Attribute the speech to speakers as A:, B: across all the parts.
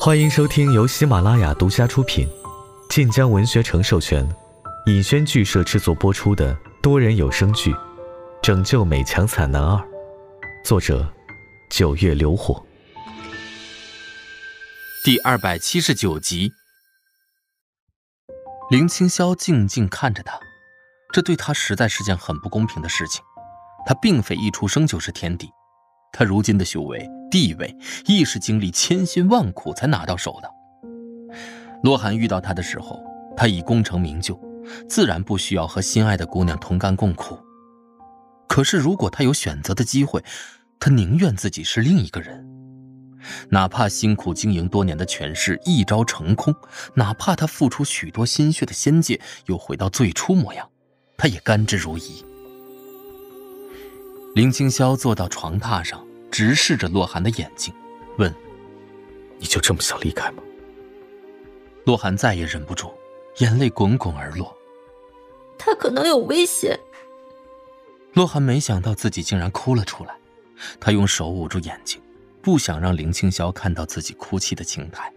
A: 欢迎收听由喜马拉雅独家出品、晋江文学城授权、尹轩剧社制作播出的多人有声剧《拯救美强惨男二》，作者：九月流火，
B: 第二百七十九集。林青霄静静看着他，这对他实在是件很不公平的事情。他并非一出生就是天帝，他如今的修为、地位，亦是经历千辛万苦才拿到手的。洛寒遇到他的时候，他已功成名就，自然不需要和心爱的姑娘同甘共苦。可是，如果他有选择的机会，他宁愿自己是另一个人。哪怕辛苦经营多年的权势一朝成空，哪怕他付出许多心血的仙界又回到最初模样，他也甘之如饴。林青霄坐到床榻上，直视着洛寒的眼睛，问：“
A: 你就这么想离开吗？”
B: 洛寒再也忍不住，眼泪滚滚而落。
C: 他可能有危险。
B: 洛寒没想到自己竟然哭了出来，他用手捂住眼睛。不想让林青霄看到自己哭泣的情态。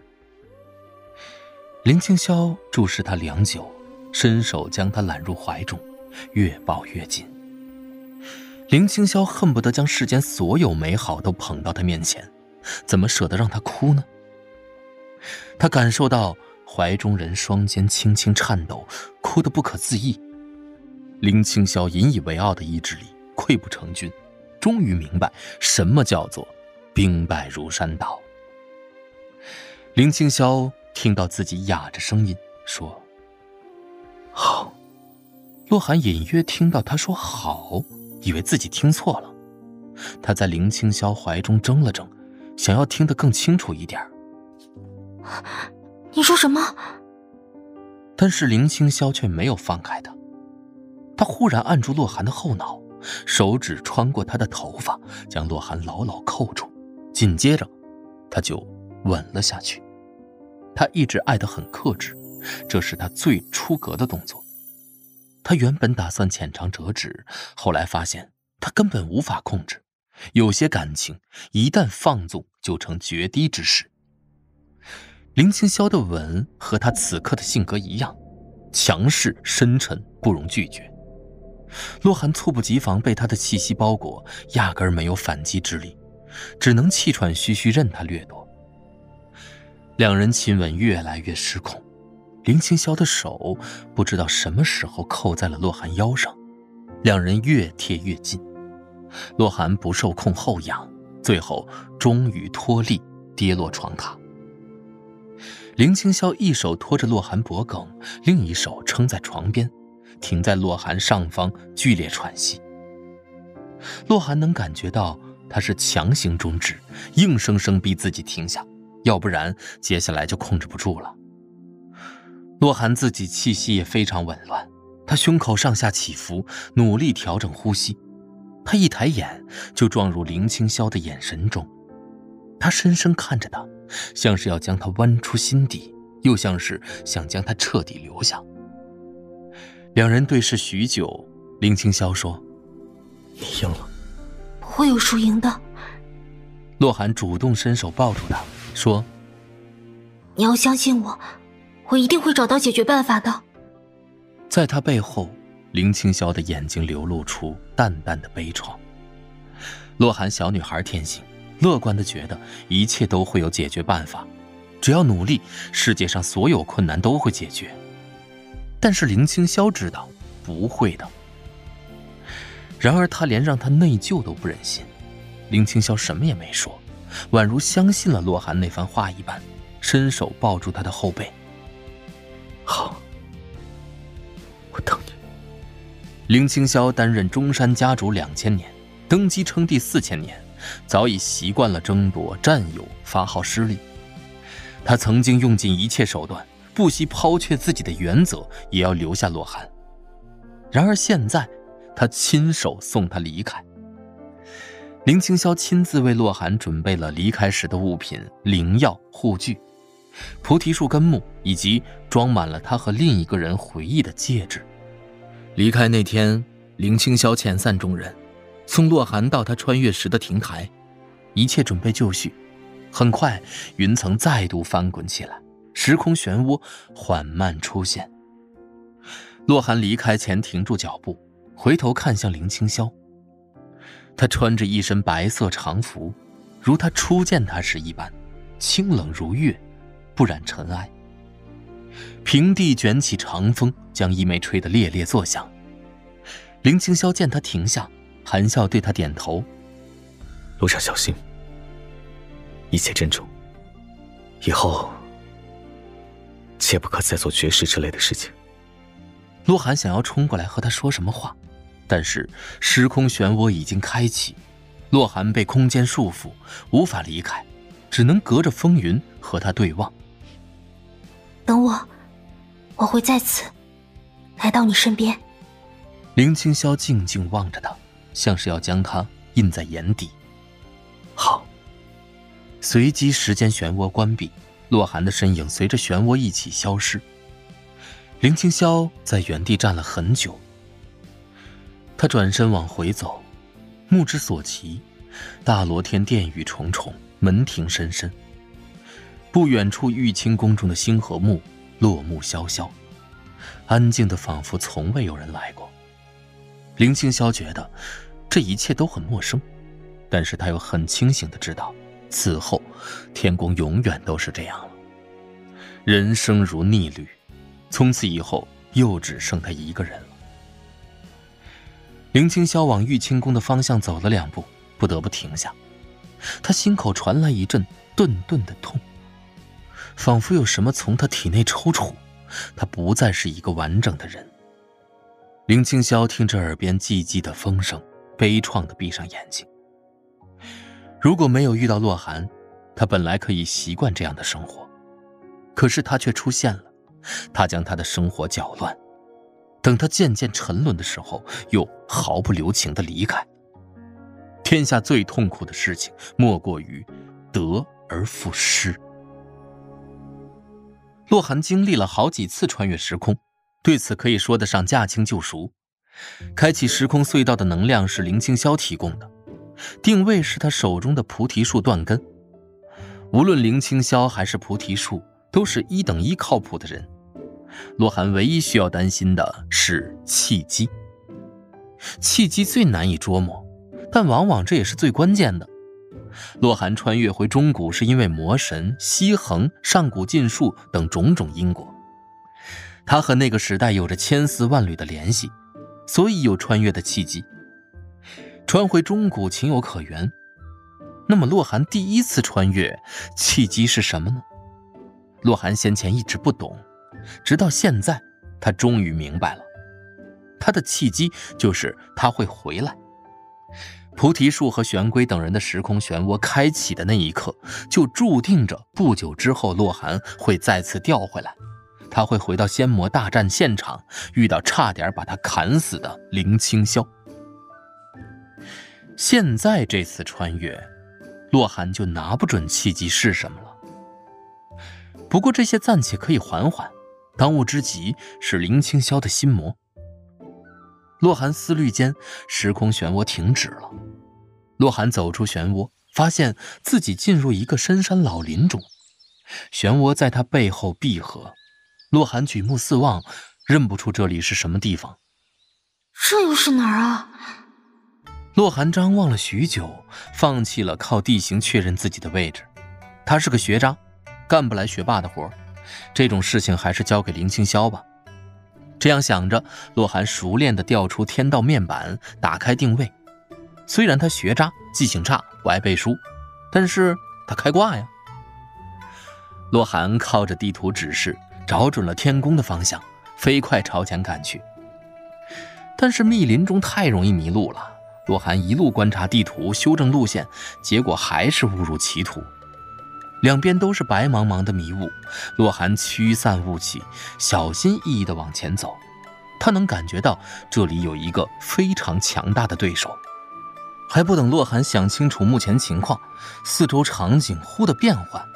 B: 林青霄注视他良久，伸手将他揽入怀中，越抱越紧。林青霄恨不得将世间所有美好都捧到他面前，怎么舍得让他哭呢？他感受到怀中人双肩轻轻颤抖，哭得不可自抑。林青霄引以为傲的意志力溃不成军，终于明白什么叫做。兵败如山倒。林青霄听到自己哑着声音说：“好。”洛寒隐约听到他说“好”，以为自己听错了。他在林青霄怀中怔了怔，想要听得更清楚一点。
C: 你说什么？
B: 但是林青霄却没有放开他，他忽然按住洛寒的后脑，手指穿过他的头发，将洛寒牢牢扣住。紧接着，他就吻了下去。他一直爱得很克制，这是他最出格的动作。他原本打算浅尝辄止，后来发现他根本无法控制。有些感情一旦放纵，就成绝堤之势。林青霄的吻和他此刻的性格一样，强势深沉，不容拒绝。洛寒猝不及防被他的气息包裹，压根没有反击之力。只能气喘吁吁任他掠夺。两人亲吻越来越失控，林青霄的手不知道什么时候扣在了洛寒腰上，两人越贴越近。洛寒不受控后仰，最后终于脱力跌落床榻。林青霄一手托着洛寒脖颈，另一手撑在床边，停在洛寒上方，剧烈喘息。洛寒能感觉到。他是强行终止，硬生生逼自己停下，要不然接下来就控制不住了。洛寒自己气息也非常紊乱，他胸口上下起伏，努力调整呼吸。他一抬眼就撞入林清霄的眼神中，他深深看着他，像是要将他剜出心底，又像是想将他彻底留下。两人对视许久，林清霄说：“
A: 你赢了。”
C: 不会有输赢的。
B: 洛寒主动伸手抱住他，说：“
C: 你要相信我，我一定会找到解决办法的。”
B: 在他背后，林青霄的眼睛流露出淡淡的悲怆。洛寒小女孩天性，乐观的觉得一切都会有解决办法，只要努力，世界上所有困难都会解决。但是林青霄知道，不会的。然而他连让他内疚都不忍心，林青霄什么也没说，宛如相信了洛寒那番话一般，伸手抱住他的后背。
A: 好，我等你。
B: 林青霄担任中山家主两千年，登基称帝四千年，早已习惯了争夺、占有、发号施令。他曾经用尽一切手段，不惜抛却自己的原则，也要留下洛寒。然而现在。他亲手送他离开。林青霄亲自为洛寒准备了离开时的物品、灵药、护具、菩提树根木，以及装满了他和另一个人回忆的戒指。离开那天，林青霄遣散众人，送洛寒到他穿越时的亭台，一切准备就绪。很快，云层再度翻滚起来，时空漩涡缓慢出现。洛寒离开前停住脚步，回头看向林清霄。他穿着一身白色长服，如他初见他时一般，清冷如月，不染尘埃。平地卷起长风，将衣袂吹得猎猎作响。林清霄见他停下，含笑对他点头：“
A: 路上小心，一切珍重。以后切不可再做绝食之类的事情。”
B: 洛寒想要冲过来和他说什么话，但是时空漩涡已经开启，洛寒被空间束缚，无法离开，只能隔着风云和他对望。
C: 等我，我会再次来到你身边。
B: 林清霄静静望着他，像是要将他印在眼底。
A: 好。
B: 随即，时间漩涡关闭，洛寒的身影随着漩涡一起消失。林清霄在原地站了很久。他转身往回走，目之所及，大罗天殿宇重重，门庭深深。不远处玉清宫中的星河墓落木萧萧，安静的仿佛从未有人来过。林清霄觉得这一切都很陌生，但是他又很清醒的知道，此后天宫永远都是这样了。人生如逆旅。从此以后，又只剩他一个人了。林清霄往玉清宫的方向走了两步，不得不停下。他心口传来一阵顿顿的痛，仿佛有什么从他体内抽搐。他不再是一个完整的人。林清霄听着耳边寂寂的风声，悲怆的闭上眼睛。如果没有遇到洛寒，他本来可以习惯这样的生活，可是他却出现了。他将他的生活搅乱，等他渐渐沉沦的时候，又毫不留情的离开。天下最痛苦的事情，莫过于得而复失。洛寒经历了好几次穿越时空，对此可以说得上驾轻就熟。开启时空隧道的能量是林清霄提供的，定位是他手中的菩提树断根。无论林清霄还是菩提树，都是一等一靠谱的人。洛寒唯一需要担心的是契机。契机最难以捉摸，但往往这也是最关键的。洛寒穿越回中古，是因为魔神西恒、上古禁术等种种因果。他和那个时代有着千丝万缕的联系，所以有穿越的契机。穿回中古情有可原。那么，洛寒第一次穿越契机是什么呢？洛寒先前一直不懂。直到现在，他终于明白了，他的契机就是他会回来。菩提树和玄龟等人的时空漩涡开启的那一刻，就注定着不久之后，洛寒会再次调回来，他会回到仙魔大战现场，遇到差点把他砍死的林清霄。现在这次穿越，洛寒就拿不准契机是什么了。不过这些暂且可以缓缓。当务之急是林清霄的心魔。洛寒思虑间，时空漩涡停止了。洛寒走出漩涡，发现自己进入一个深山老林中，漩涡在他背后闭合。洛寒举目四望，认不出这里是什么地方。
C: 这又是哪儿啊？
B: 洛寒张望了许久，放弃了靠地形确认自己的位置。他是个学渣，干不来学霸的活这种事情还是交给林清霄吧。这样想着，洛寒熟练地调出天道面板，打开定位。虽然他学渣、记性差、不爱背书，但是他开挂呀。洛寒靠着地图指示，找准了天宫的方向，飞快朝前赶去。但是密林中太容易迷路了，洛寒一路观察地图，修正路线，结果还是误入歧途。两边都是白茫茫的迷雾，洛寒驱散雾气，小心翼翼地往前走。他能感觉到这里有一个非常强大的对手。还不等洛寒想清楚目前情况，四周场景忽的变换，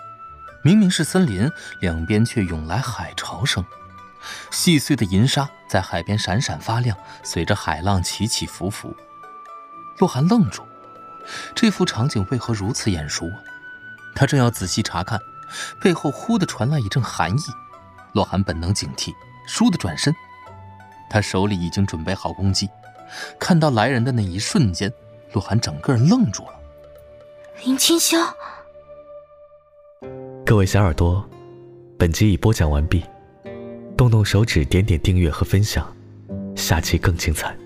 B: 明明是森林，两边却涌来海潮声，细碎的银沙在海边闪闪发亮，随着海浪起起伏伏。洛寒愣住，这幅场景为何如此眼熟？他正要仔细查看，背后忽地传来一阵寒意。洛寒本能警惕，倏地转身。他手里已经准备好攻击，看到来人的那一瞬间，洛寒整个人愣住了。
C: 林清霄，
A: 各位小耳朵，本集已播讲完毕，动动手指点点订阅和分享，下期更精彩。